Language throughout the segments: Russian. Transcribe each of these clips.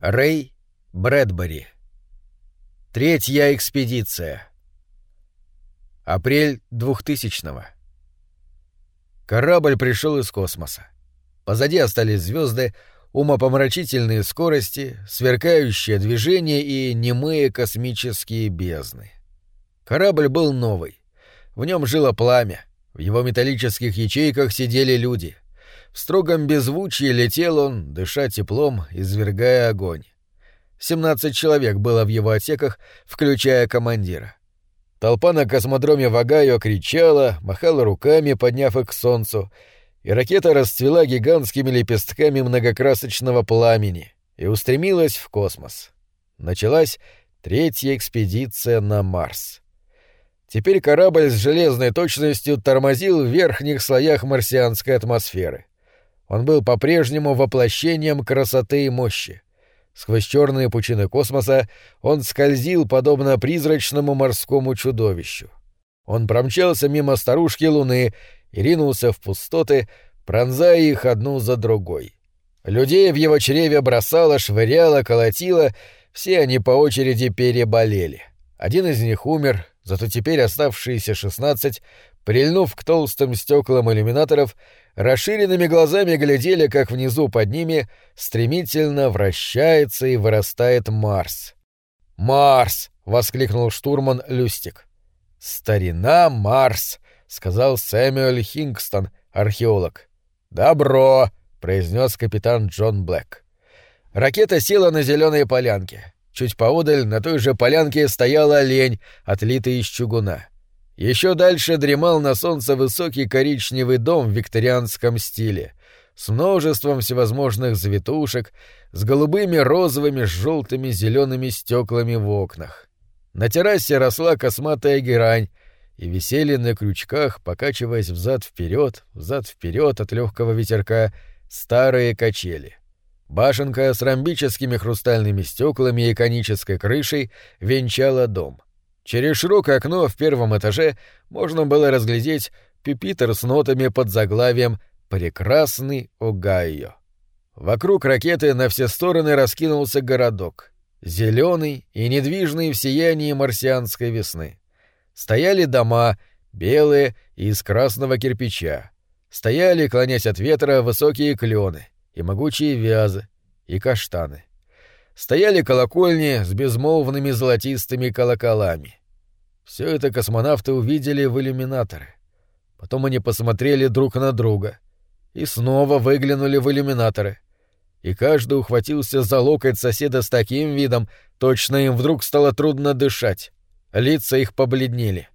Рэй Брэдбери. Третья экспедиция. Апрель 2000-го. Корабль пришел из космоса. Позади остались звезды, умопомрачительные скорости, сверкающее движение и немые космические бездны. Корабль был новый. В нем жило пламя. В его металлических ячейках сидели люди. В строгом беззвучии летел он, дыша теплом, извергая огонь. Семнадцать человек было в его отсеках, включая командира. Толпа на космодроме Вагайо кричала, махала руками, подняв их к солнцу, и ракета расцвела гигантскими лепестками многокрасочного пламени и устремилась в космос. Началась третья экспедиция на Марс. Теперь корабль с железной точностью тормозил в верхних слоях марсианской атмосферы. Он был по-прежнему воплощением красоты и мощи. Сквозь черные пучины космоса он скользил, подобно призрачному морскому чудовищу. Он промчался мимо старушки Луны и ринулся в пустоты, пронзая их одну за другой. Людей в его чреве бросало, швыряло, колотило, все они по очереди переболели. Один из них умер, зато теперь оставшиеся шестнадцать, прильнув к толстым стеклам иллюминаторов, расширенными глазами глядели, как внизу под ними стремительно вращается и вырастает Марс. «Марс!» — воскликнул штурман Люстик. «Старина Марс!» — сказал Сэмюэль Хингстон, археолог. «Добро!» — произнес капитан Джон Блэк. Ракета села на зеленой полянке. Чуть поодаль на той же полянке стояла олень, отлитый из чугуна. Еще дальше дремал на солнце высокий коричневый дом в викторианском стиле, с множеством всевозможных завитушек, с голубыми, розовыми, желтыми, зелеными стеклами в окнах. На террасе росла косматая герань, и висели на крючках, покачиваясь взад-вперед, взад-вперед от легкого ветерка, старые качели. Башенка с ромбическими хрустальными стеклами и конической крышей венчала дом — Через широкое окно в первом этаже можно было разглядеть пюпитр с нотами под заглавием «Прекрасный Огайо». Вокруг ракеты на все стороны раскинулся городок, зеленый и недвижный в сиянии марсианской весны. Стояли дома, белые и из красного кирпича. Стояли, клонясь от ветра, высокие клены и могучие вязы и каштаны. Стояли колокольни с безмолвными золотистыми колоколами. Все это космонавты увидели в иллюминаторы. Потом они посмотрели друг на друга и снова выглянули в иллюминаторы. И каждый ухватился за локоть соседа с таким видом, точно им вдруг стало трудно дышать. Лица их побледнели.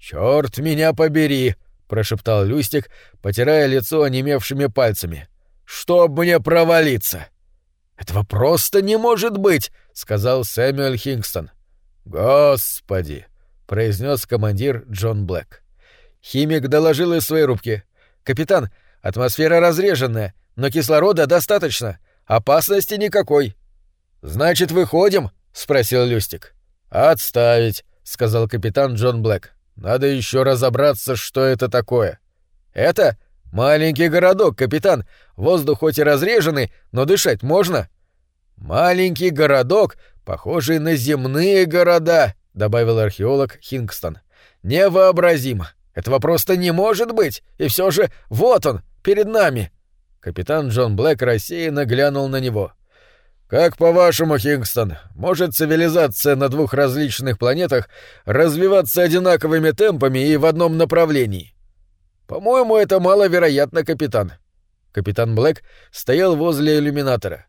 «Чёрт меня побери!» — прошептал Люстик, потирая лицо онемевшими пальцами. «Чтоб мне провалиться!» «Этого просто не может быть!» — сказал Сэмюэль Хингстон. «Господи!» Произнес командир Джон Блэк. Химик доложил из своей рубки. «Капитан, атмосфера разреженная, но кислорода достаточно. Опасности никакой». «Значит, выходим?» — спросил Люстик. «Отставить», — сказал капитан Джон Блэк. «Надо еще разобраться, что это такое». «Это маленький городок, капитан. Воздух хоть и разреженный, но дышать можно». «Маленький городок, похожий на земные города», — добавил археолог Хингстон. «Невообразимо! Этого просто не может быть! И все же вот он, перед нами!» Капитан Джон Блэк рассеянно глянул на него. «Как по-вашему, Хингстон, может цивилизация на двух различных планетах развиваться одинаковыми темпами и в одном направлении?» «По-моему, это маловероятно, капитан». Капитан Блэк стоял возле иллюминатора.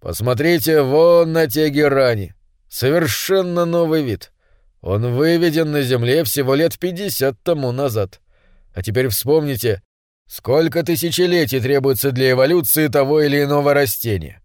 «Посмотрите вон на те герани. Совершенно новый вид. Он выведен на Земле всего лет пятьдесят тому назад. А теперь вспомните, сколько тысячелетий требуется для эволюции того или иного растения.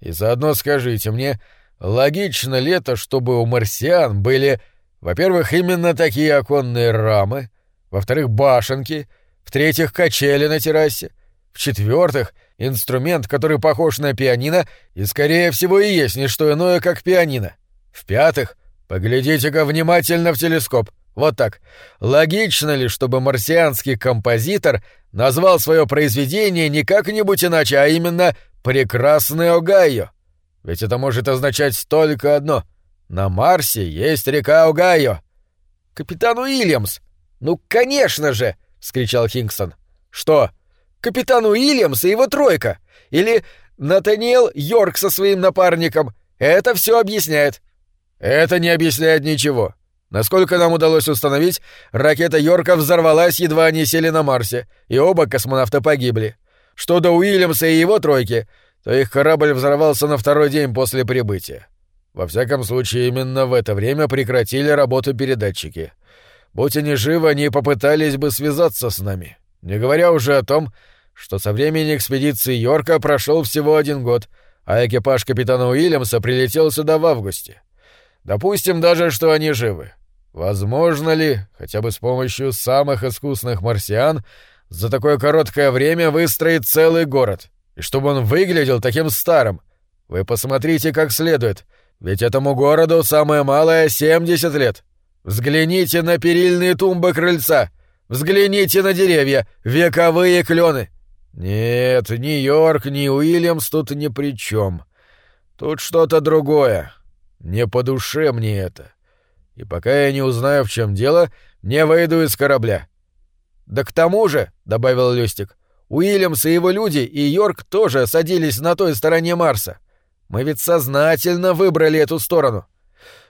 И заодно скажите мне, логично ли это, чтобы у марсиан были, во-первых, именно такие оконные рамы, во-вторых, башенки, в-третьих, качели на террасе, в-четвертых, инструмент, который похож на пианино и, скорее всего, и есть не что иное, как пианино, в-пятых, Поглядите-ка внимательно в телескоп. Вот так. Логично ли, чтобы марсианский композитор назвал свое произведение не как-нибудь иначе, а именно «Прекрасный Огайо»? Ведь это может означать только одно. На Марсе есть река Огайо. Капитан Уильямс! Ну, конечно же! вскричал Хингсон. Что? Капитан Уильямс и его тройка. Или Натаниэл Йорк со своим напарником. Это все объясняет. Это не объясняет ничего. Насколько нам удалось установить, ракета Йорка взорвалась, едва они сели на Марсе, и оба космонавта погибли. Что до Уильямса и его тройки, то их корабль взорвался на второй день после прибытия. Во всяком случае, именно в это время прекратили работу передатчики. Будь они живы, они попытались бы связаться с нами. Не говоря уже о том, что со времени экспедиции Йорка прошел всего один год, а экипаж капитана Уильямса прилетел сюда в августе. Допустим даже, что они живы. Возможно ли, хотя бы с помощью самых искусных марсиан, за такое короткое время выстроить целый город, и чтобы он выглядел таким старым? Вы посмотрите как следует, ведь этому городу самое малое 70 лет. Взгляните на перильные тумбы крыльца, взгляните на деревья, вековые клены. Нет, ни Йорк, ни Уильямс тут ни при чем. Тут что-то другое. Не по душе мне это и пока я не узнаю, в чем дело, не выйду из корабля. Да к тому же, добавил Люстик, Уильямс и его люди и Йорк тоже садились на той стороне Марса. Мы ведь сознательно выбрали эту сторону.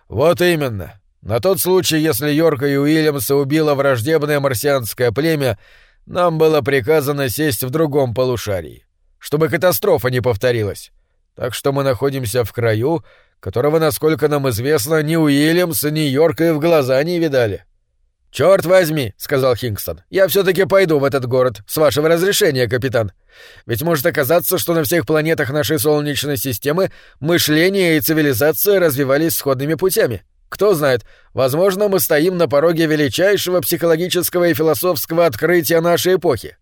Вот именно. На тот случай, если Йорка и Уильямса убило враждебное марсианское племя, нам было приказано сесть в другом полушарии, чтобы катастрофа не повторилась. Так что мы находимся в краю, которого, насколько нам известно, ни Уильямс, ни Йорк и в глаза не видали. «Чёрт возьми», — сказал Хингстон, — «я всё-таки пойду в этот город, с вашего разрешения, капитан. Ведь может оказаться, что на всех планетах нашей Солнечной системы мышление и цивилизация развивались сходными путями. Кто знает, возможно, мы стоим на пороге величайшего психологического и философского открытия нашей эпохи».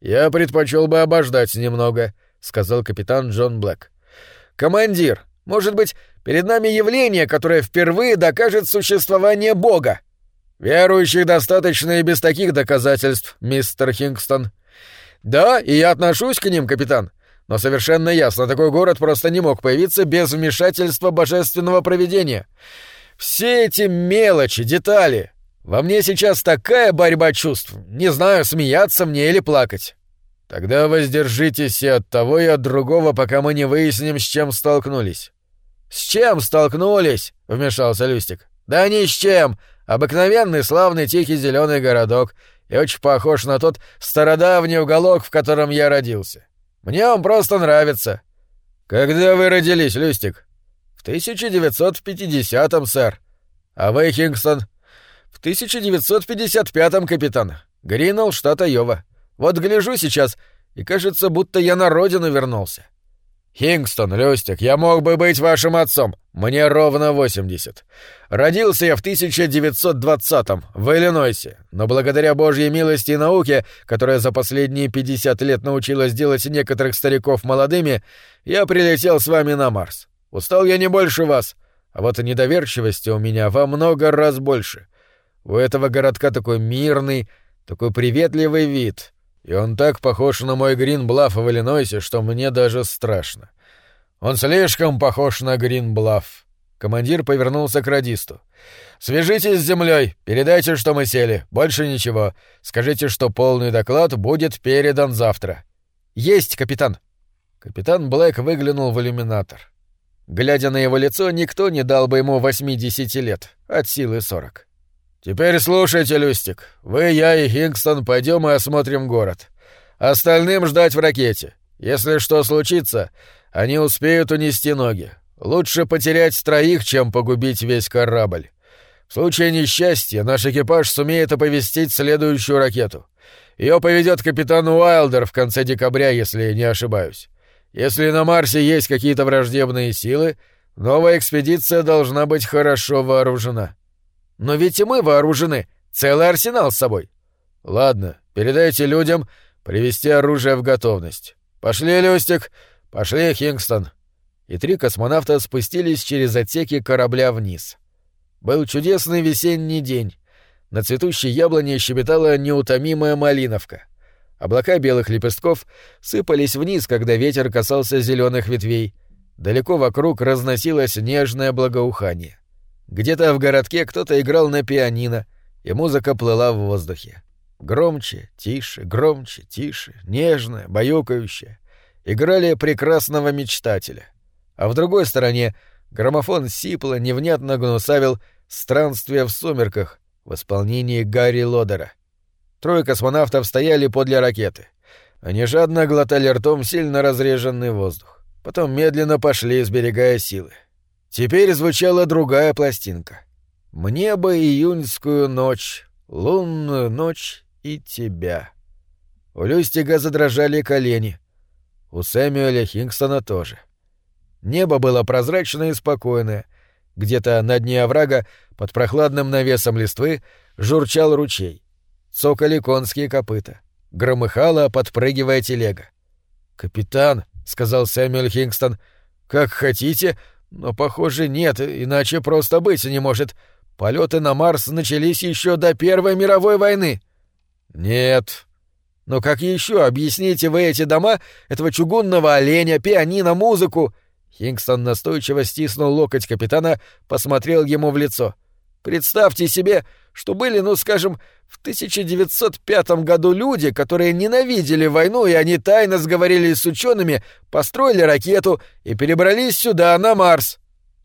«Я предпочел бы обождать немного», — сказал капитан Джон Блэк. «Командир, может быть, перед нами явление, которое впервые докажет существование Бога. Верующих достаточно и без таких доказательств, мистер Хингстон. Да, и я отношусь к ним, капитан. Но совершенно ясно, такой город просто не мог появиться без вмешательства божественного провидения. Все эти мелочи, детали. Во мне сейчас такая борьба чувств. Не знаю, смеяться мне или плакать. Тогда воздержитесь и от того, и от другого, пока мы не выясним, с чем столкнулись. «С чем столкнулись?» — вмешался Люстик. «Да ни с чем. Обыкновенный славный тихий зеленый городок и очень похож на тот стародавний уголок, в котором я родился. Мне он просто нравится». «Когда вы родились, Люстик?» «В 1950-м, сэр. А вы, Хингстон?» «В 1955-м, капитан. Гринелл, штат Айова. Вот гляжу сейчас, и кажется, будто я на родину вернулся». «Хингстон, Люстик, я мог бы быть вашим отцом. Мне ровно 80. Родился я в 1920-м, в Иллинойсе, но благодаря Божьей милости и науке, которая за последние 50 лет научилась делать некоторых стариков молодыми, я прилетел с вами на Марс. Устал я не больше вас, а вот недоверчивости у меня во много раз больше. У этого городка такой мирный, такой приветливый вид». И он так похож на мой Гринблафф в Иллинойсе, что мне даже страшно. Он слишком похож на Гринблафф. Командир повернулся к радисту. «Свяжитесь с землей, передайте, что мы сели. Больше ничего. Скажите, что полный доклад будет передан завтра». «Есть, капитан». Капитан Блэк выглянул в иллюминатор. Глядя на его лицо, никто не дал бы ему 80 лет, от силы 40. «Теперь слушайте, Люстик. Вы, я и Хингстон пойдем и осмотрим город. Остальным ждать в ракете. Если что случится, они успеют унести ноги. Лучше потерять троих, чем погубить весь корабль. В случае несчастья наш экипаж сумеет оповестить следующую ракету. Ее поведет капитан Уайлдер в конце декабря, если не ошибаюсь. Если на Марсе есть какие-то враждебные силы, новая экспедиция должна быть хорошо вооружена. Но ведь и мы вооружены, целый арсенал с собой. Ладно, передайте людям привести оружие в готовность. Пошли, Люстик, пошли, Хингстон. И три космонавта спустились через отсеки корабля вниз. Был чудесный весенний день. На цветущей яблоне щебетала неутомимая малиновка. Облака белых лепестков сыпались вниз, когда ветер касался зеленых ветвей. далеко вокруг разносилось нежное благоухание. Где-то в городке кто-то играл на пианино, и музыка плыла в воздухе. Громче, тише, громче, тише, нежная, баюкающая. Играли прекрасного мечтателя. А в другой стороне граммофон сипло, невнятно гнусавил «Странствие в сумерках» в исполнении Гарри Лодера. Трое космонавтов стояли подле ракеты. Они жадно глотали ртом сильно разреженный воздух. Потом медленно пошли, сберегая силы. Теперь звучала другая пластинка. «Мне бы июньскую ночь, лунную ночь и тебя». У Люстига задрожали колени. У Сэмюэля Хингстона тоже. Небо было прозрачное и спокойное. Где-то на дне оврага, под прохладным навесом листвы, журчал ручей. Цокали конские копыта. Громыхала, подпрыгивая телега. «Капитан», — сказал Сэмюэль Хингстон, — «как хотите, но, похоже, нет, иначе просто быть не может. Полеты на Марс начались еще до Первой мировой войны». «Нет». «Но как еще объясните вы эти дома, этого чугунного оленя, пианино, музыку?» Хингстон настойчиво стиснул локоть капитана, посмотрел ему в лицо. «Представьте себе, что были, ну, скажем, в 1905 году люди, которые ненавидели войну, и они тайно сговорились с учеными, построили ракету и перебрались сюда, на Марс.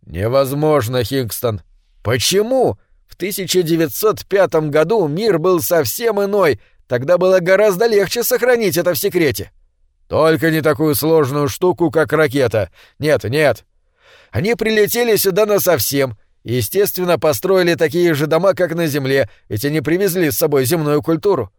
Невозможно, Хингстон. Почему? В 1905 году мир был совсем иной, тогда было гораздо легче сохранить это в секрете. Только не такую сложную штуку, как ракета. Нет, нет. Они прилетели сюда насовсем, естественно, построили такие же дома, как на Земле, ведь они привезли с собой земную культуру.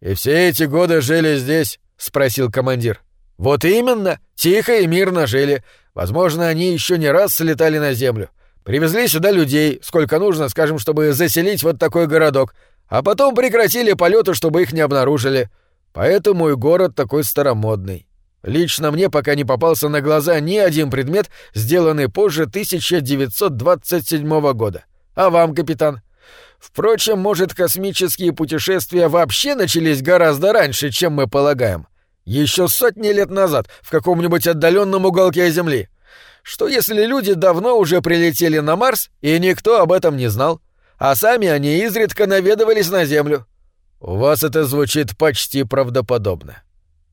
«И все эти годы жили здесь?» — спросил командир. «Вот именно. Тихо и мирно жили. Возможно, они еще не раз слетали на Землю. Привезли сюда людей, сколько нужно, скажем, чтобы заселить вот такой городок, а потом прекратили полеты, чтобы их не обнаружили. Поэтому и город такой старомодный. Лично мне пока не попался на глаза ни один предмет, сделанный позже 1927 года. А вам, капитан? Впрочем, может, космические путешествия вообще начались гораздо раньше, чем мы полагаем. Еще сотни лет назад, в каком-нибудь отдаленном уголке Земли. Что если люди давно уже прилетели на Марс, и никто об этом не знал, а сами они изредка наведывались на Землю? У вас это звучит почти правдоподобно.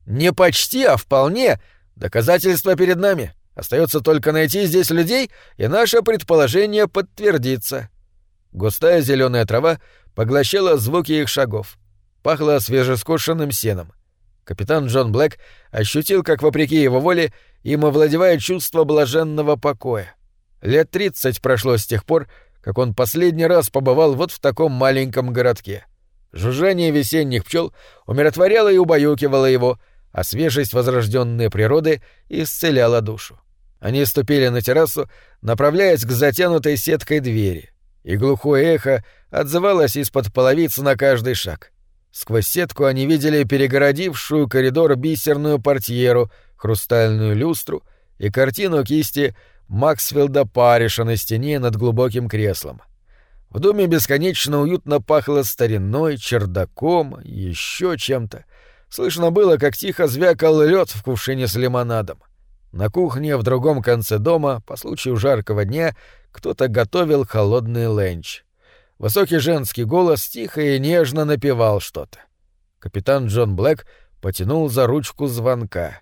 Не почти, а вполне. Доказательства перед нами. Остается только найти здесь людей, и наше предположение подтвердится. Густая зеленая трава поглощала звуки их шагов. Пахло свежескошенным сеном. Капитан Джон Блэк ощутил, как, вопреки его воле, им овладевает чувство блаженного покоя. Лет тридцать прошло с тех пор, как он последний раз побывал вот в таком маленьком городке. Жужжание весенних пчел умиротворяло и убаюкивало его, а свежесть возрожденной природы исцеляла душу. Они ступили на террасу, направляясь к затянутой сеткой двери, и глухое эхо отзывалось из-под половиц на каждый шаг. Сквозь сетку они видели перегородившую коридор бисерную портьеру, хрустальную люстру и картину кисти Максфилда Париша на стене над глубоким креслом. В доме бесконечно уютно пахло стариной, чердаком, еще чем-то — Слышно было, как тихо звякал лед в кувшине с лимонадом. На кухне в другом конце дома, по случаю жаркого дня, кто-то готовил холодный ленч. Высокий женский голос тихо и нежно напевал что-то. Капитан Джон Блэк потянул за ручку звонка.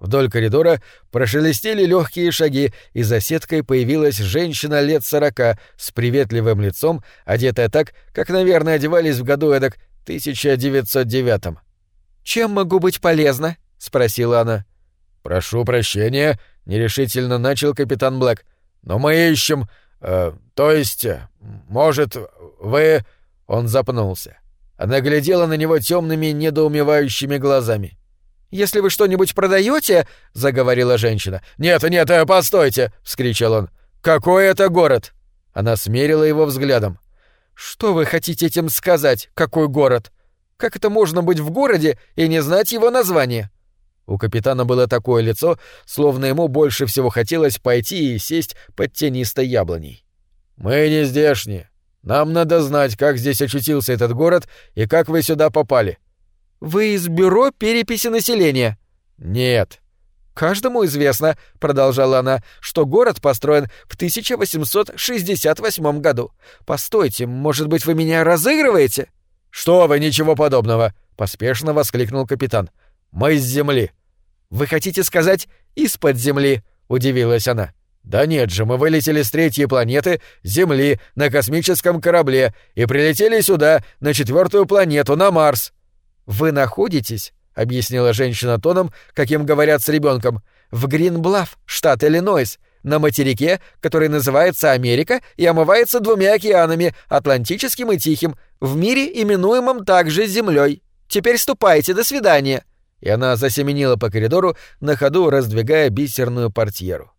Вдоль коридора прошелестели легкие шаги, и за сеткой появилась женщина лет сорока с приветливым лицом, одетая так, как, наверное, одевались в году эдак 1909 -м. «Чем могу быть полезна?» — спросила она. «Прошу прощения», — нерешительно начал капитан Блэк. «Но мы ищем... Э, то есть... Может, вы...» Он запнулся. Она глядела на него темными, недоумевающими глазами. «Если вы что-нибудь продаете, заговорила женщина. «Нет, нет, э, постойте!» — вскричал он. «Какой это город?» Она смерила его взглядом. «Что вы хотите этим сказать? Какой город? Как это можно быть в городе и не знать его название? У капитана было такое лицо, словно ему больше всего хотелось пойти и сесть под тенистой яблоней. «Мы не здешние. Нам надо знать, как здесь очутился этот город и как вы сюда попали». «Вы из бюро переписи населения?» «Нет». Каждому известно, продолжала она, что город построен в 1868 году. Постойте, может быть, вы меня разыгрываете? Что вы, ничего подобного, поспешно воскликнул капитан. Мы с земли. Вы хотите сказать из-под земли? удивилась она. Да нет же, мы вылетели с третьей планеты, Земли, на космическом корабле и прилетели сюда, на четвертую планету, на Марс. Вы находитесь объяснила женщина тоном, каким говорят с ребенком, в Гринблаф, штат Иллинойс, на материке, который называется Америка и омывается двумя океанами, Атлантическим и Тихим, в мире, именуемом также Землей. Теперь ступайте, до свидания. И она засеменила по коридору, на ходу раздвигая бисерную портьеру.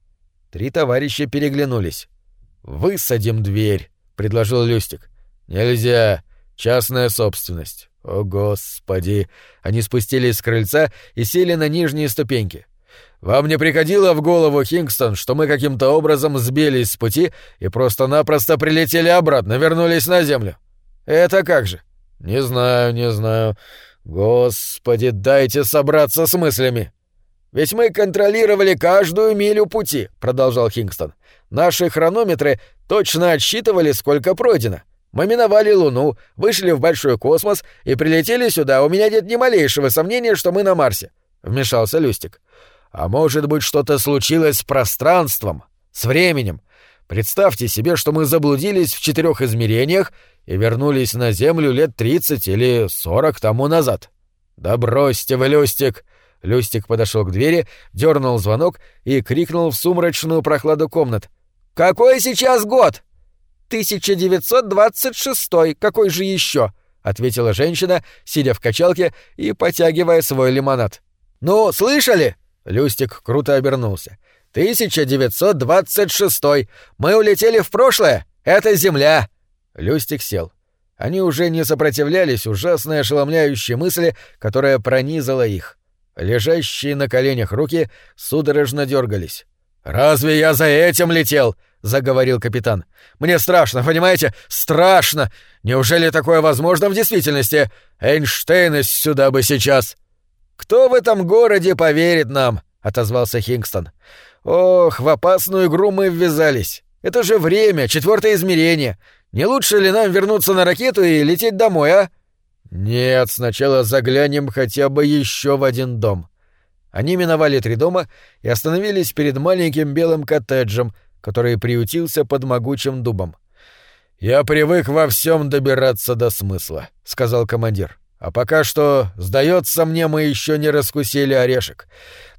Три товарища переглянулись. «Высадим дверь», — предложил Люстик. «Нельзя. Частная собственность». «О, Господи!» Они спустились с крыльца и сели на нижние ступеньки. «Вам не приходило в голову, Хингстон, что мы каким-то образом сбились с пути и просто-напросто прилетели обратно, вернулись на Землю?» «Это как же?» «Не знаю, не знаю. Господи, дайте собраться с мыслями!» «Ведь мы контролировали каждую милю пути», — продолжал Хингстон. «Наши хронометры точно отсчитывали, сколько пройдено. Мы миновали Луну, вышли в большой космос и прилетели сюда. У меня нет ни малейшего сомнения, что мы на Марсе», — вмешался Люстик. «А может быть, что-то случилось с пространством, с временем. Представьте себе, что мы заблудились в четырех измерениях и вернулись на Землю лет тридцать или сорок тому назад. Да бросьте вы, Люстик!» Люстик подошел к двери, дернул звонок и крикнул в сумрачную прохладу комнат. «Какой сейчас год?» «1926, какой же еще?» — ответила женщина, сидя в качалке и потягивая свой лимонад. «Ну, слышали?» — Люстик круто обернулся. «1926. Мы улетели в прошлое. Это Земля!» Люстик сел. Они уже не сопротивлялись ужасной ошеломляющей мысли, которая пронизала их. Лежащие на коленях руки судорожно дергались. «Разве я за этим летел?» — заговорил капитан. «Мне страшно, понимаете? Страшно! Неужели такое возможно в действительности? Эйнштейн сюда бы сейчас!» «Кто в этом городе поверит нам?» — отозвался Хингстон. «Ох, в опасную игру мы ввязались. Это же время, четвертое измерение. Не лучше ли нам вернуться на ракету и лететь домой, а?» «Нет, сначала заглянем хотя бы еще в один дом». Они миновали три дома и остановились перед маленьким белым коттеджем, который приютился под могучим дубом. «Я привык во всем добираться до смысла», — сказал командир. «А пока что, сдается мне, мы еще не раскусили орешек.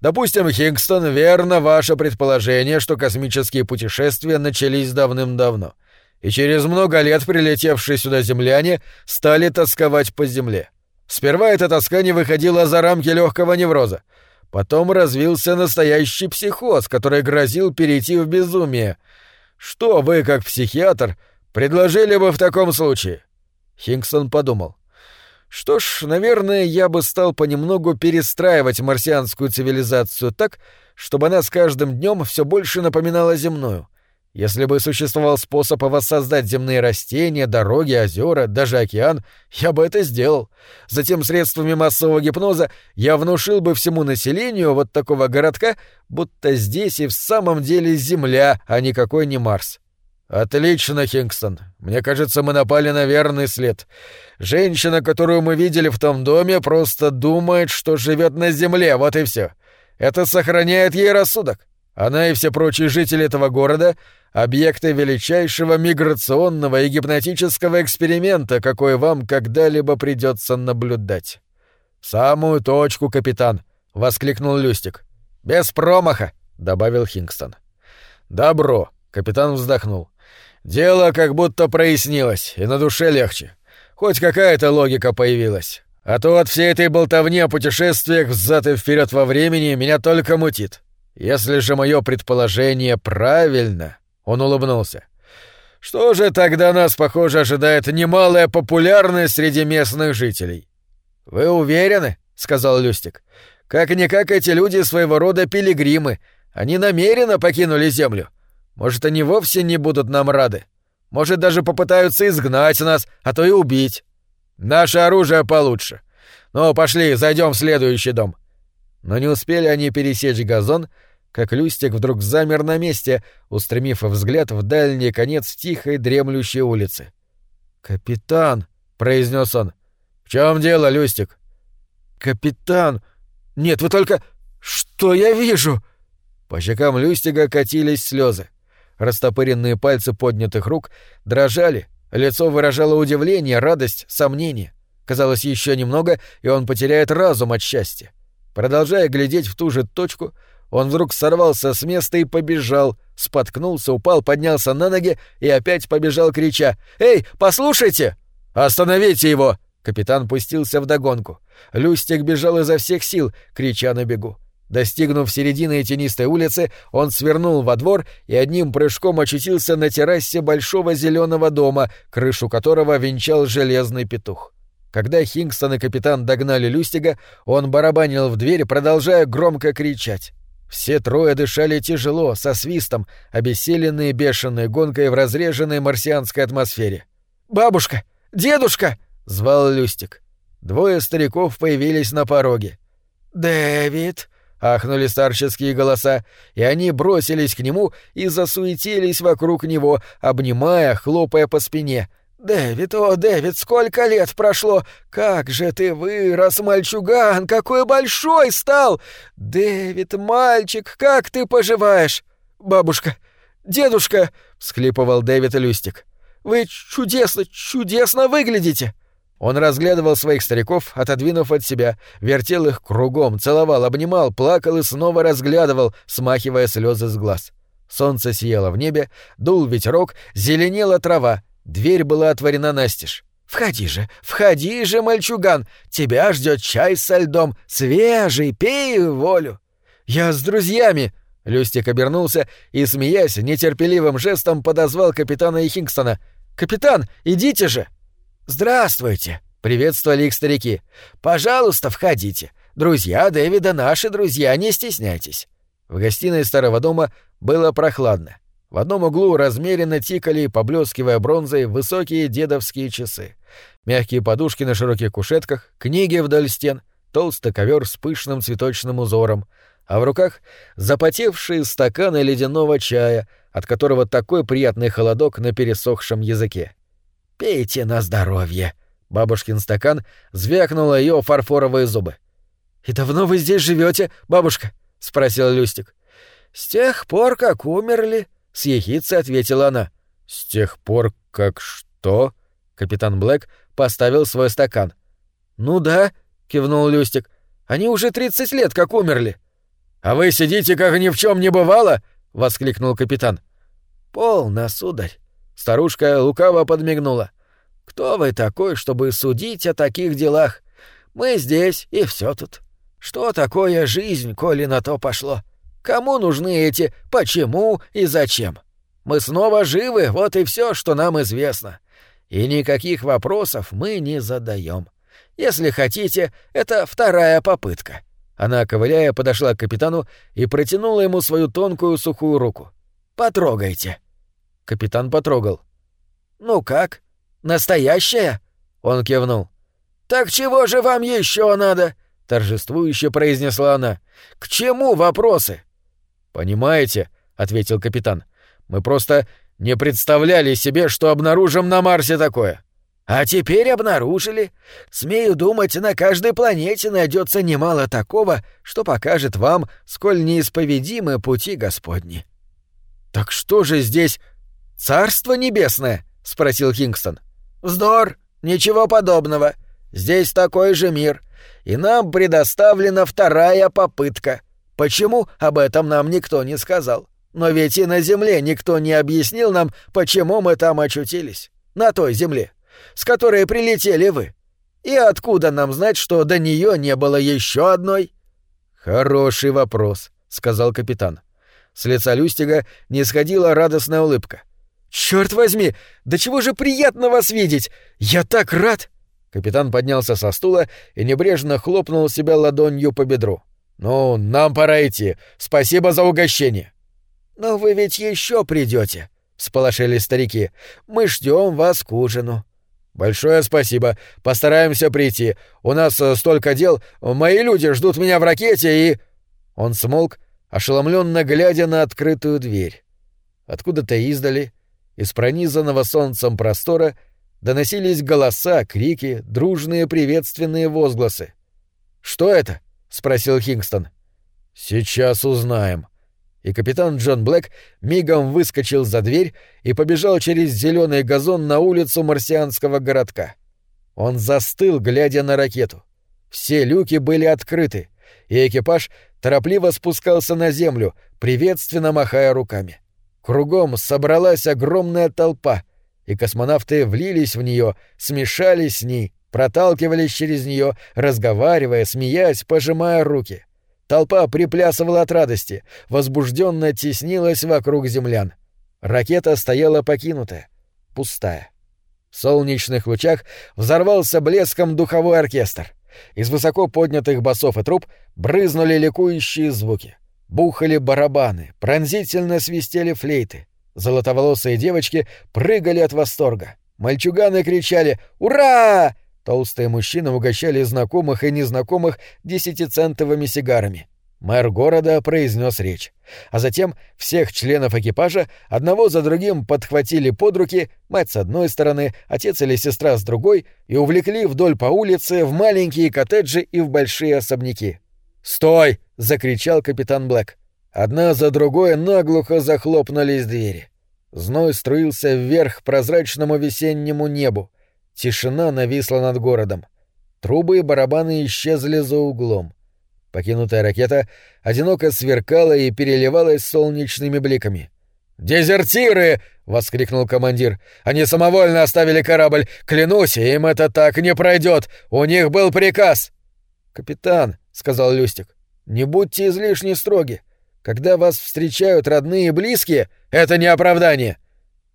Допустим, Хингстон, верно ваше предположение, что космические путешествия начались давным-давно, и через много лет прилетевшие сюда земляне стали тосковать по Земле. Сперва эта тоска не выходила за рамки легкого невроза, Потом развился настоящий психоз, который грозил перейти в безумие. Что вы, как психиатр, предложили бы в таком случае? Хингсон подумал. Что ж, наверное, я бы стал понемногу перестраивать марсианскую цивилизацию так, чтобы она с каждым днем все больше напоминала земную. Если бы существовал способ воссоздать земные растения, дороги, озера, даже океан, я бы это сделал. Затем средствами массового гипноза я внушил бы всему населению вот такого городка, будто здесь и в самом деле Земля, а никакой не Марс. Отлично, Хингстон. Мне кажется, мы напали на верный след. Женщина, которую мы видели в том доме, просто думает, что живет на Земле, вот и все. Это сохраняет ей рассудок. Она и все прочие жители этого города — объекты величайшего миграционного и гипнотического эксперимента, какой вам когда-либо придется наблюдать. «В самую точку, капитан!» — воскликнул Люстик. «Без промаха!» — добавил Хингстон. «Добро!» — капитан вздохнул. «Дело как будто прояснилось, и на душе легче. Хоть какая-то логика появилась. А то от всей этой болтовни о путешествиях взад и вперед во времени меня только мутит. Если же мое предположение правильно, он улыбнулся. Что же тогда нас, похоже, ожидает немалая популярность среди местных жителей? Вы уверены? сказал Люстик. Как-никак эти люди своего рода пилигримы. Они намеренно покинули землю. Может, они вовсе не будут нам рады. Может, даже попытаются изгнать нас, а то и убить. Наше оружие получше. Ну, пошли, зайдем в следующий дом. Но не успели они пересечь газон, как Люстик вдруг замер на месте, устремив взгляд в дальний конец тихой дремлющей улицы. «Капитан!» — произнес он. «В чем дело, Люстик?» «Капитан! Нет, вы только... Что я вижу?» По щекам Люстига катились слезы. Растопыренные пальцы поднятых рук дрожали, лицо выражало удивление, радость, сомнение. Казалось, еще немного, и он потеряет разум от счастья. Продолжая глядеть в ту же точку, он вдруг сорвался с места и побежал, споткнулся, упал, поднялся на ноги и опять побежал, крича «Эй, послушайте!» «Остановите его!» Капитан пустился вдогонку. Люстик бежал изо всех сил, крича на бегу. Достигнув середины тенистой улицы, он свернул во двор и одним прыжком очутился на террасе большого зеленого дома, крышу которого венчал железный петух. Когда Хингстон и капитан догнали Люстига, он барабанил в дверь, продолжая громко кричать. Все трое дышали тяжело, со свистом, обессиленные бешеной гонкой в разреженной марсианской атмосфере. «Бабушка! Дедушка!» — звал Люстик. Двое стариков появились на пороге. «Дэвид!» — ахнули старческие голоса, и они бросились к нему и засуетились вокруг него, обнимая, хлопая по спине — «Дэвид, о, Дэвид, сколько лет прошло! Как же ты вырос, мальчуган, какой большой стал! Дэвид, мальчик, как ты поживаешь? Бабушка, дедушка!» — всхлипывал Дэвид Люстик. «Вы чудесно, чудесно выглядите!» Он разглядывал своих стариков, отодвинув от себя, вертел их кругом, целовал, обнимал, плакал и снова разглядывал, смахивая слезы с глаз. Солнце сияло в небе, дул ветерок, зеленела трава, Дверь была отворена настежь. «Входи же, входи же, мальчуган! Тебя ждет чай со льдом, свежий, пей волю!» «Я с друзьями!» Люстик обернулся и, смеясь, нетерпеливым жестом подозвал капитана и Хингстона. «Капитан, идите же!» «Здравствуйте!» — приветствовали их старики. «Пожалуйста, входите. Друзья Дэвида наши друзья, не стесняйтесь». В гостиной старого дома было прохладно. В одном углу размеренно тикали, поблескивая бронзой, высокие дедовские часы. Мягкие подушки на широких кушетках, книги вдоль стен, толстый ковер с пышным цветочным узором, а в руках запотевшие стаканы ледяного чая, от которого такой приятный холодок на пересохшем языке. «Пейте на здоровье!» Бабушкин стакан звякнул ее фарфоровые зубы. «И давно вы здесь живете, бабушка?» — спросил Люстик. «С тех пор, как умерли», — с ехицей ответила она. «С тех пор, как что?» Капитан Блэк поставил свой стакан. «Ну да», — кивнул Люстик. «Они уже тридцать лет как умерли». «А вы сидите, как ни в чем не бывало?» — воскликнул капитан. «Полно, сударь». Старушка лукаво подмигнула. «Кто вы такой, чтобы судить о таких делах? Мы здесь, и все тут. Что такое жизнь, коли на то пошло? Кому нужны эти «почему» и «зачем»? Мы снова живы, вот и все, что нам известно. И никаких вопросов мы не задаем. Если хотите, это вторая попытка». Она, ковыляя, подошла к капитану и протянула ему свою тонкую сухую руку. «Потрогайте». Капитан потрогал. «Ну как? Настоящая?» Он кивнул. «Так чего же вам еще надо?» — торжествующе произнесла она. «К чему вопросы?» «Понимаете», — ответил капитан, — «мы просто не представляли себе, что обнаружим на Марсе такое». «А теперь обнаружили. Смею думать, на каждой планете найдется немало такого, что покажет вам, сколь неисповедимы пути Господни». «Так что же здесь? Царство небесное?» — спросил Кингстон. «Вздор! Ничего подобного. Здесь такой же мир. И нам предоставлена вторая попытка. Почему, об этом нам никто не сказал. Но ведь и на Земле никто не объяснил нам, почему мы там очутились. На той Земле, с которой прилетели вы. И откуда нам знать, что до нее не было еще одной? Хороший вопрос, сказал капитан. С лица Люстига не сходила радостная улыбка. Черт возьми, да чего же приятно вас видеть! Я так рад! Капитан поднялся со стула и небрежно хлопнул себя ладонью по бедру. «Ну, нам пора идти. Спасибо за угощение». «Но вы ведь еще придете, всполошили старики. «Мы ждем вас к ужину». Большое спасибо. Постараемся прийти. У нас э, столько дел. Мои люди ждут меня в ракете и...» Он смолк, ошеломленно глядя на открытую дверь. Откуда-то издали, из пронизанного солнцем простора, доносились голоса, крики, дружные приветственные возгласы. «Что это?» — спросил Хингстон. «Сейчас узнаем». И капитан Джон Блэк мигом выскочил за дверь и побежал через зеленый газон на улицу марсианского городка. Он застыл, глядя на ракету. Все люки были открыты, и экипаж торопливо спускался на землю, приветственно махая руками. Кругом собралась огромная толпа, и космонавты влились в нее, смешались с ней, проталкивались через нее, разговаривая, смеясь, пожимая руки. Толпа приплясывала от радости, возбужденно теснилась вокруг землян. Ракета стояла покинутая, пустая. В солнечных лучах взорвался блеском духовой оркестр. Из высоко поднятых басов и труб брызнули ликующие звуки. Бухали барабаны, пронзительно свистели флейты. Золотоволосые девочки прыгали от восторга. Мальчуганы кричали «Ура!» Толстые мужчины угощали знакомых и незнакомых десятицентовыми сигарами. Мэр города произнес речь. А затем всех членов экипажа одного за другим подхватили под руки, мать с одной стороны, отец или сестра с другой, и увлекли вдоль по улице в маленькие коттеджи и в большие особняки. «Стой!» — закричал капитан Блэк. Одна за другой наглухо захлопнулись двери. Зной струился вверх к прозрачному весеннему небу. Тишина нависла над городом. Трубы и барабаны исчезли за углом. Покинутая ракета одиноко сверкала и переливалась солнечными бликами. «Дезертиры!» — воскликнул командир. «Они самовольно оставили корабль! Клянусь, им это так не пройдет! У них был приказ!» «Капитан», — сказал Люстик, — «не будьте излишне строги. Когда вас встречают родные и близкие, это не оправдание.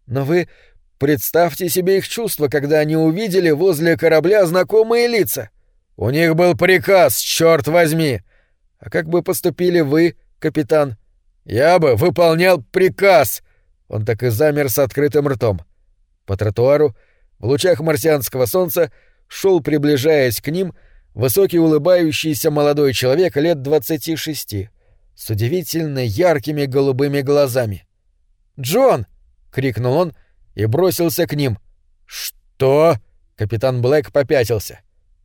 Но вы представьте себе их чувства, когда они увидели возле корабля знакомые лица. У них был приказ, черт возьми. А как бы поступили вы, капитан? Я бы выполнял приказ. Он так и замер с открытым ртом. По тротуару, в лучах марсианского солнца, шел, приближаясь к ним, высокий улыбающийся молодой человек лет двадцати шести, с удивительно яркими голубыми глазами. «Джон!» — крикнул он и бросился к ним. «Что?» — капитан Блэк попятился.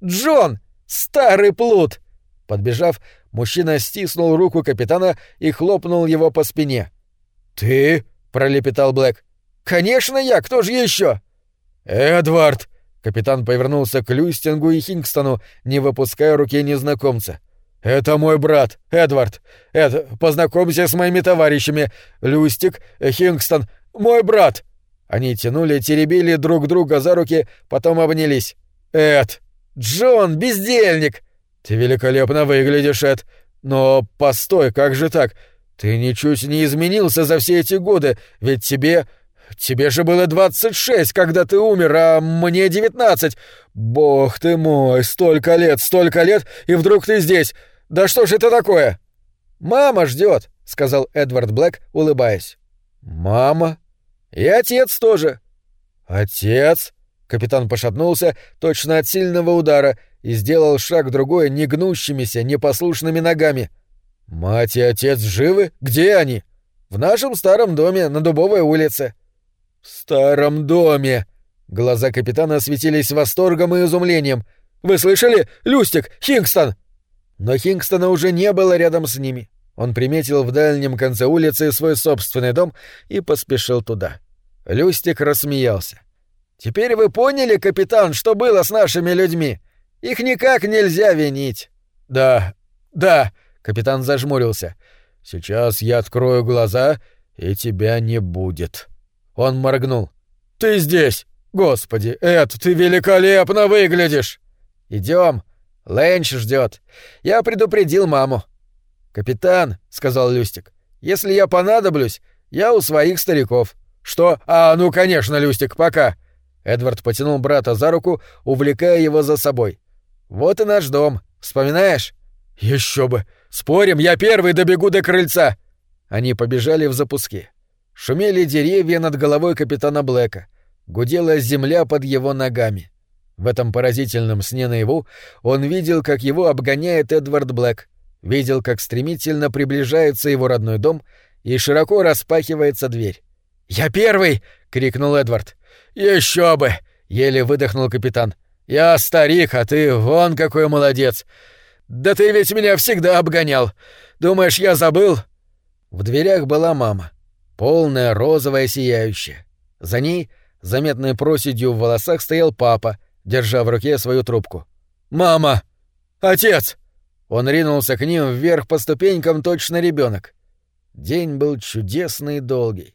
«Джон! Старый плут!» Подбежав, мужчина стиснул руку капитана и хлопнул его по спине. «Ты?» — пролепетал Блэк. «Конечно я! Кто же еще?» «Эдвард!» Капитан повернулся к Люстингу и Хингстону, не выпуская руки незнакомца. «Это мой брат, Эдвард. Эд, познакомься с моими товарищами. Люстик, Хингстон, мой брат!» Они тянули, теребили друг друга за руки, потом обнялись. «Эд! Джон, бездельник!» «Ты великолепно выглядишь, Эд. Но постой, как же так? Ты ничуть не изменился за все эти годы, ведь тебе... Тебе же было двадцать шесть, когда ты умер, а мне девятнадцать. Бог ты мой, столько лет, столько лет, и вдруг ты здесь. Да что ж это такое? Мама ждет, сказал Эдвард Блэк, улыбаясь. Мама? И отец тоже. Отец? Капитан пошатнулся точно от сильного удара и сделал шаг другой негнущимися, непослушными ногами. Мать и отец живы? Где они? В нашем старом доме на Дубовой улице. В старом доме. Глаза капитана светились восторгом и изумлением. Вы слышали? Люстик, Хингстон! Но Хингстона уже не было рядом с ними. Он приметил в дальнем конце улицы свой собственный дом и поспешил туда. Люстик рассмеялся. «Теперь вы поняли, капитан, что было с нашими людьми? Их никак нельзя винить». «Да, да», — капитан зажмурился. «Сейчас я открою глаза, и тебя не будет». Он моргнул. «Ты здесь! Господи, Эд, ты великолепно выглядишь!» «Идем!» Лэнч ждет. Я предупредил маму. Капитан, сказал Люстик, если я понадоблюсь, я у своих стариков. Что? А, ну конечно, Люстик, пока. Эдвард потянул брата за руку, увлекая его за собой. Вот и наш дом. Вспоминаешь? Еще бы. Спорим, я первый добегу до крыльца. Они побежали в запуске. Шумели деревья над головой капитана Блэка. Гудела земля под его ногами. В этом поразительном сне наяву он видел, как его обгоняет Эдвард Блэк, видел, как стремительно приближается его родной дом и широко распахивается дверь. «Я первый!» — крикнул Эдвард. «Еще бы!» — еле выдохнул капитан. «Я старик, а ты вон какой молодец! Да ты ведь меня всегда обгонял! Думаешь, я забыл?» В дверях была мама, полная, розовая, сияющая. За ней, заметной проседью в волосах, стоял папа, держа в руке свою трубку. «Мама! Отец!» Он ринулся к ним вверх по ступенькам точно ребенок. День был чудесный и долгий.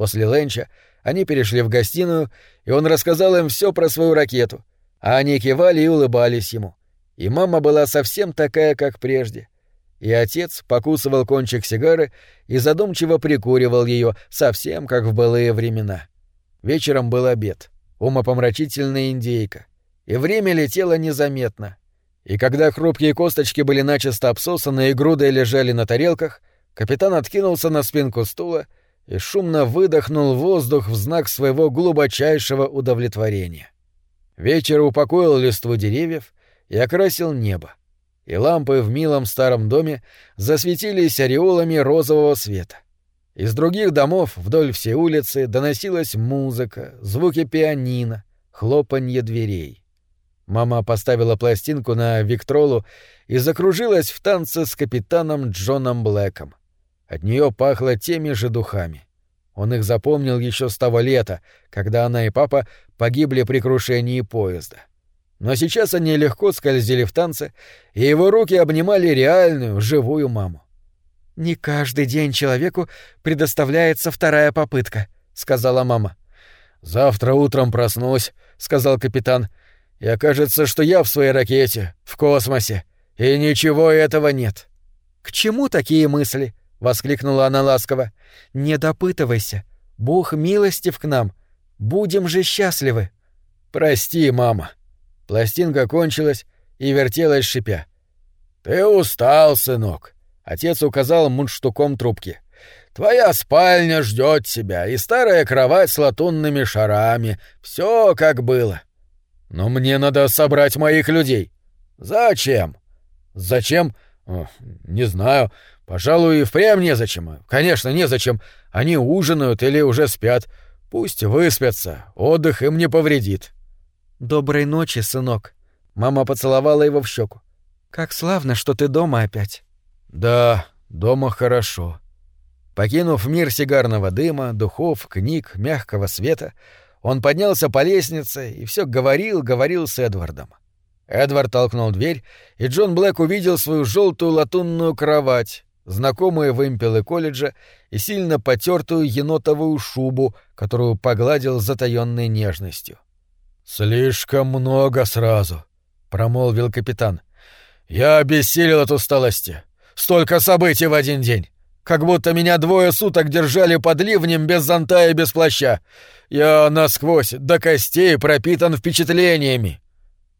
После ленча они перешли в гостиную, и он рассказал им все про свою ракету, а они кивали и улыбались ему. И мама была совсем такая, как прежде. И отец покусывал кончик сигары и задумчиво прикуривал ее, совсем как в былые времена. Вечером был обед, умопомрачительная индейка, и время летело незаметно. И когда хрупкие косточки были начисто обсосаны и грудой лежали на тарелках, капитан откинулся на спинку стула и шумно выдохнул воздух в знак своего глубочайшего удовлетворения. Вечер упокоил листву деревьев и окрасил небо, и лампы в милом старом доме засветились ореолами розового света. Из других домов вдоль всей улицы доносилась музыка, звуки пианино, хлопанье дверей. Мама поставила пластинку на Виктролу и закружилась в танце с капитаном Джоном Блэком. От нее пахло теми же духами. Он их запомнил еще с того лета, когда она и папа погибли при крушении поезда. Но сейчас они легко скользили в танце, и его руки обнимали реальную, живую маму. «Не каждый день человеку предоставляется вторая попытка», — сказала мама. «Завтра утром проснусь», — сказал капитан, — «и окажется, что я в своей ракете, в космосе, и ничего этого нет». «К чему такие мысли?» — воскликнула она ласково. «Не допытывайся. Бог милостив к нам. Будем же счастливы». «Прости, мама». Пластинка кончилась и вертелась шипя. «Ты устал, сынок», — отец указал мундштуком трубки. «Твоя спальня ждет тебя, и старая кровать с латунными шарами. Все как было». «Но мне надо собрать моих людей». «Зачем?» «Зачем? Не знаю. Пожалуй, и впрямь незачем. Конечно, незачем. Они ужинают или уже спят. Пусть выспятся. Отдых им не повредит. Доброй ночи, сынок. Мама поцеловала его в щеку. Как славно, что ты дома опять. Да, дома хорошо. Покинув мир сигарного дыма, духов, книг, мягкого света, он поднялся по лестнице и все говорил, говорил с Эдвардом. Эдвард толкнул дверь, и Джон Блэк увидел свою желтую латунную кровать, знакомые вымпелы колледжа и сильно потертую енотовую шубу, которую погладил с затаённой нежностью. «Слишком много сразу», — промолвил капитан. «Я обессилел от усталости. Столько событий в один день. Как будто меня двое суток держали под ливнем без зонта и без плаща. Я насквозь, до костей пропитан впечатлениями».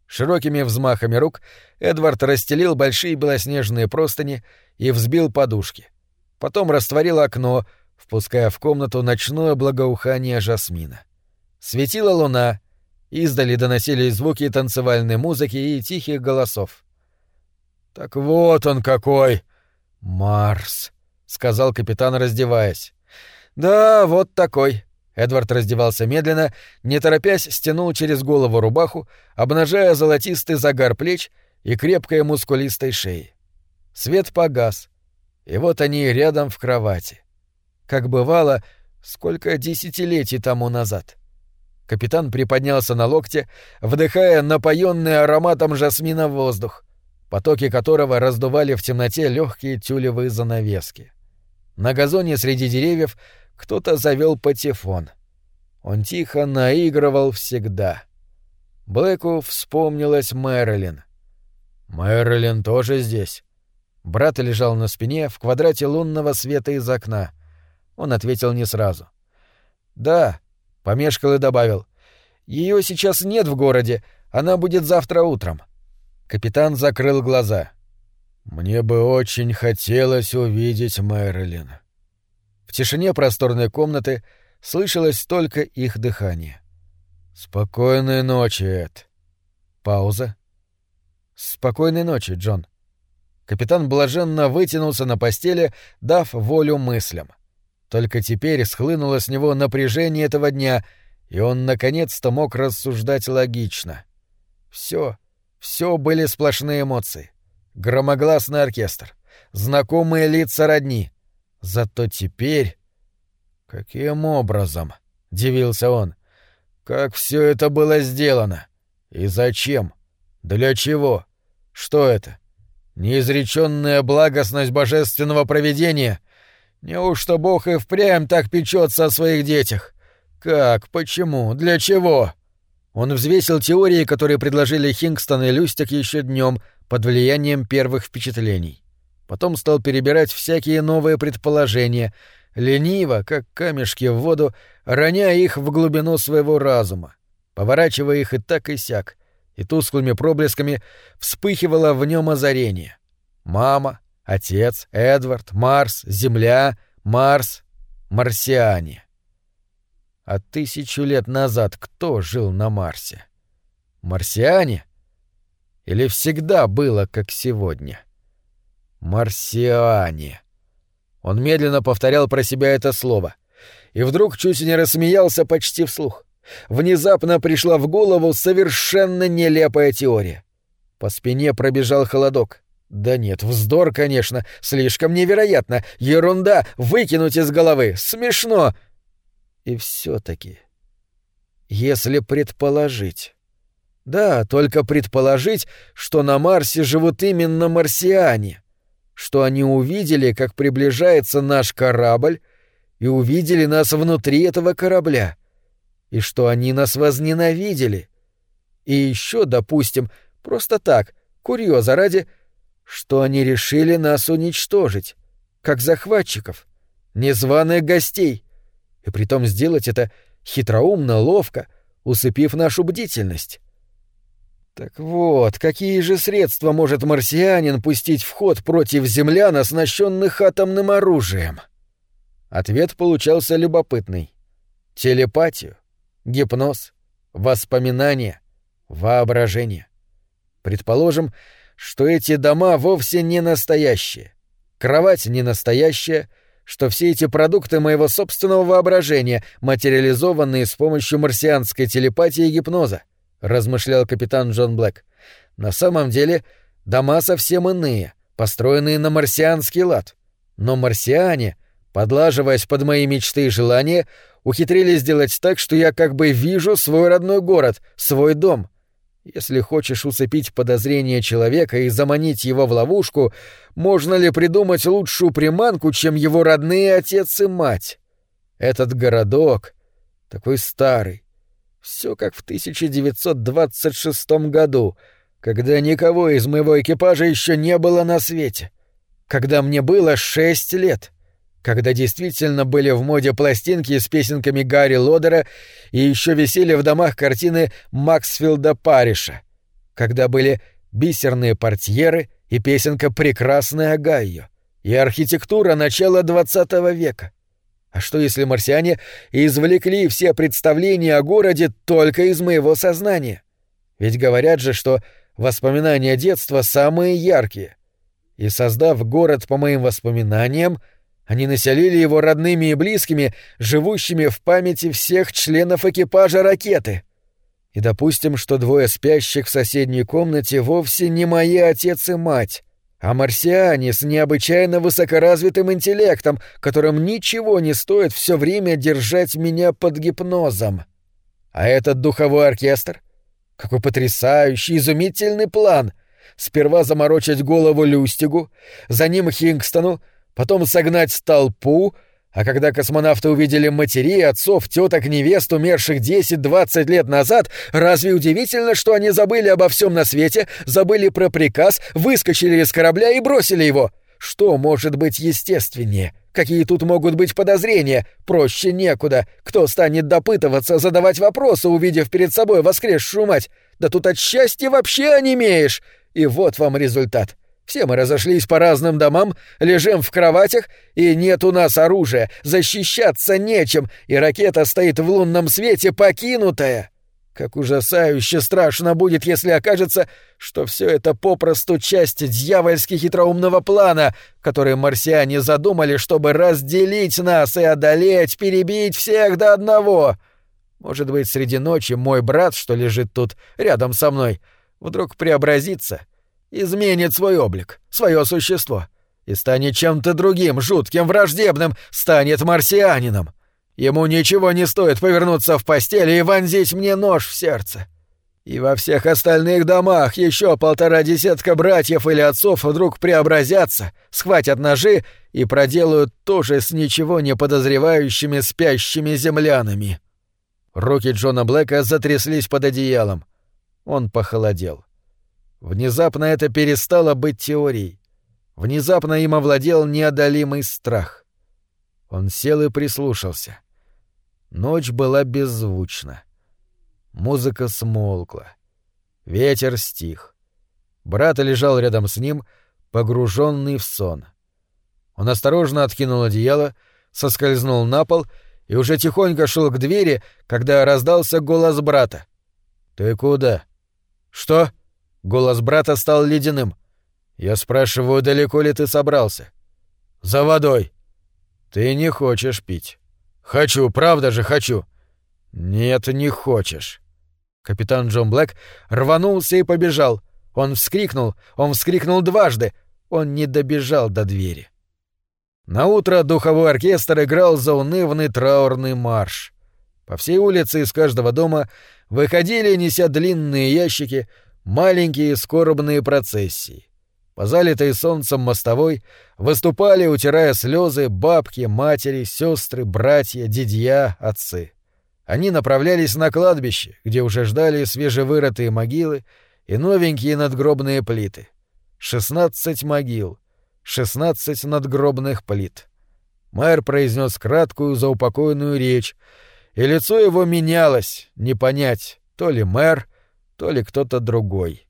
Широкими взмахами рук Эдвард расстелил большие белоснежные простыни и взбил подушки. Потом растворил окно, впуская в комнату ночное благоухание жасмина. Светила луна, издали доносились звуки танцевальной музыки и тихих голосов. «Так вот он какой! Марс!» — сказал капитан, раздеваясь. «Да, вот такой», Эдвард раздевался медленно, не торопясь стянул через голову рубаху, обнажая золотистый загар плеч и крепкой мускулистой шеи. Свет погас, и вот они рядом в кровати. Как бывало, сколько десятилетий тому назад. Капитан приподнялся на локте, вдыхая напоенный ароматом жасмина воздух, потоки которого раздували в темноте легкие тюлевые занавески. На газоне среди деревьев кто-то завел патефон. Он тихо наигрывал всегда. Блэку вспомнилась Мэрилин. Мэрилин тоже здесь. Брат лежал на спине в квадрате лунного света из окна. Он ответил не сразу. «Да», — помешкал и добавил. Ее сейчас нет в городе, она будет завтра утром». Капитан закрыл глаза. «Мне бы очень хотелось увидеть Мэрилин». В тишине просторной комнаты слышалось только их дыхание. Спокойной ночи, Эд. Пауза. Спокойной ночи, Джон. Капитан блаженно вытянулся на постели, дав волю мыслям. Только теперь схлынуло с него напряжение этого дня, и он наконец-то мог рассуждать логично. Все, все были сплошные эмоции. Громогласный оркестр, знакомые лица родни. Зато теперь... Каким образом? — дивился он. Как все это было сделано? И зачем? Для чего? Что это? Неизреченная благостность божественного провидения? Неужто Бог и впрямь так печется о своих детях? Как? Почему? Для чего? Он взвесил теории, которые предложили Хингстон и Люстик еще днем под влиянием первых впечатлений. Потом стал перебирать всякие новые предположения, лениво, как камешки в воду, роняя их в глубину своего разума, поворачивая их и так и сяк, и тусклыми проблесками вспыхивало в нем озарение. Мама, отец, Эдвард, Марс, Земля, Марс, марсиане. А тысячу лет назад кто жил на Марсе? Марсиане? Или всегда было, как сегодня? Марсиане. Он медленно повторял про себя это слово. И вдруг чуть не рассмеялся почти вслух. Внезапно пришла в голову совершенно нелепая теория. По спине пробежал холодок. Да нет, вздор, конечно, слишком невероятно. Ерунда, выкинуть из головы, смешно. И все-таки, если предположить... Да, только предположить, что на Марсе живут именно марсиане, что они увидели, как приближается наш корабль, и увидели нас внутри этого корабля, и что они нас возненавидели. И еще, допустим, просто так, курьеза ради, что они решили нас уничтожить, как захватчиков, незваных гостей, и притом сделать это хитроумно, ловко, усыпив нашу бдительность. Так вот, какие же средства может марсианин пустить в ход против землян, оснащенных атомным оружием? Ответ получался любопытный. Телепатию, гипноз, воспоминания, воображение. Предположим, что эти дома вовсе не настоящие, кровать не настоящая, что все эти продукты моего собственного воображения, материализованные с помощью марсианской телепатии и гипноза, размышлял капитан Джон Блэк. На самом деле, дома совсем иные, построенные на марсианский лад. Но марсиане, подлаживаясь под мои мечты и желания, ухитрились сделать так, что я как бы вижу свой родной город, свой дом. Если хочешь усыпить подозрение человека и заманить его в ловушку, можно ли придумать лучшую приманку, чем его родные отец и мать? Этот городок, такой старый, все как в 1926 году, когда никого из моего экипажа еще не было на свете, когда мне было шесть лет когда действительно были в моде пластинки с песенками Гарри Лодера и еще висели в домах картины Максфилда Париша, когда были бисерные портьеры и песенка «Прекрасная Гайо» и архитектура начала XX века. А что если марсиане извлекли все представления о городе только из моего сознания? Ведь говорят же, что воспоминания детства самые яркие. И создав город по моим воспоминаниям, они населили его родными и близкими, живущими в памяти всех членов экипажа ракеты. И допустим, что двое спящих в соседней комнате вовсе не мои отец и мать, а марсиане с необычайно высокоразвитым интеллектом, которым ничего не стоит все время держать меня под гипнозом. А этот духовой оркестр? Какой потрясающий, изумительный план! Сперва заморочить голову Люстигу, за ним Хингстону, потом согнать толпу, а когда космонавты увидели матерей, отцов, теток, невест, умерших 10-20 лет назад, разве удивительно, что они забыли обо всем на свете, забыли про приказ, выскочили из корабля и бросили его? Что может быть естественнее? Какие тут могут быть подозрения? Проще некуда. Кто станет допытываться, задавать вопросы, увидев перед собой воскресшую мать? Да тут от счастья вообще онемеешь. И вот вам результат. Все мы разошлись по разным домам, лежим в кроватях, и нет у нас оружия, защищаться нечем, и ракета стоит в лунном свете покинутая. Как ужасающе страшно будет, если окажется, что все это попросту часть дьявольски хитроумного плана, который марсиане задумали, чтобы разделить нас и одолеть, перебить всех до одного. Может быть, среди ночи мой брат, что лежит тут рядом со мной, вдруг преобразится, изменит свой облик, свое существо и станет чем-то другим, жутким, враждебным, станет марсианином. Ему ничего не стоит повернуться в постели и вонзить мне нож в сердце. И во всех остальных домах еще полтора десятка братьев или отцов вдруг преобразятся, схватят ножи и проделают то же с ничего не подозревающими спящими землянами. Руки Джона Блэка затряслись под одеялом. Он похолодел. Внезапно это перестало быть теорией. Внезапно им овладел неодолимый страх. Он сел и прислушался — Ночь была беззвучна. Музыка смолкла. Ветер стих. Брат лежал рядом с ним, погруженный в сон. Он осторожно откинул одеяло, соскользнул на пол и уже тихонько шел к двери, когда раздался голос брата. «Ты куда?» «Что?» Голос брата стал ледяным. «Я спрашиваю, далеко ли ты собрался?» «За водой». «Ты не хочешь пить». «Хочу, правда же хочу!» «Нет, не хочешь». Капитан Джон Блэк рванулся и побежал. Он вскрикнул, он вскрикнул дважды. Он не добежал до двери. На утро духовой оркестр играл заунывный траурный марш. По всей улице из каждого дома выходили, неся длинные ящики, маленькие скорбные процессии. По залитой солнцем мостовой выступали, утирая слезы, бабки, матери, сестры, братья, дядья, отцы. Они направлялись на кладбище, где уже ждали свежевырытые могилы и новенькие надгробные плиты. Шестнадцать могил, шестнадцать надгробных плит. Мэр произнес краткую заупокойную речь, и лицо его менялось, не понять, то ли мэр, то ли кто-то другой.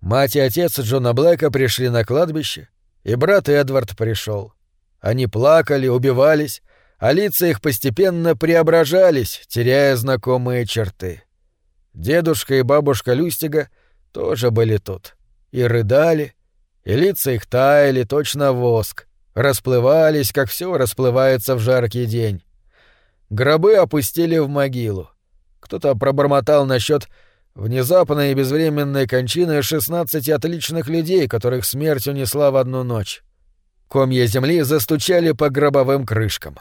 Мать и отец Джона Блэка пришли на кладбище, и брат Эдвард пришел. Они плакали, убивались, а лица их постепенно преображались, теряя знакомые черты. Дедушка и бабушка Люстига тоже были тут. И рыдали, и лица их таяли точно воск, расплывались, как все расплывается в жаркий день. Гробы опустили в могилу. Кто-то пробормотал насчет Внезапной и безвременной кончины шестнадцати отличных людей, которых смерть унесла в одну ночь. Комья земли застучали по гробовым крышкам.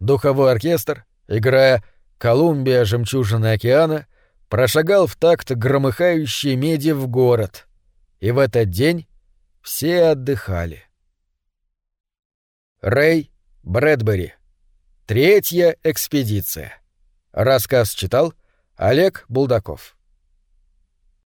Духовой оркестр, играя «Колумбия, жемчужина океана», прошагал в такт громыхающей меди в город. И в этот день все отдыхали. Рэй Брэдбери. Третья экспедиция. Рассказ читал Олег Булдаков.